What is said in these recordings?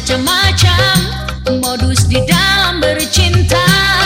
macam-macam modus di dalam bercinta.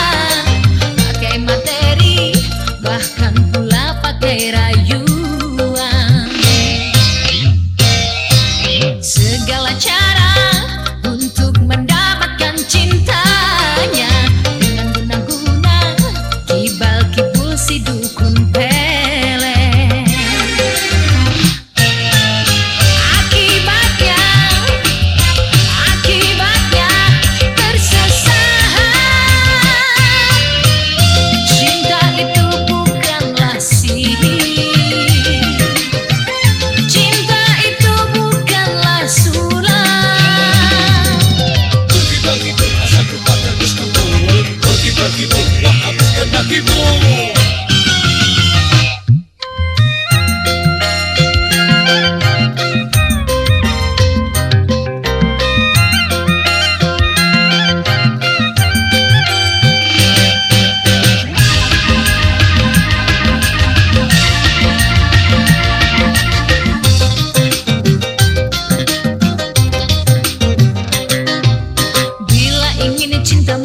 kingdom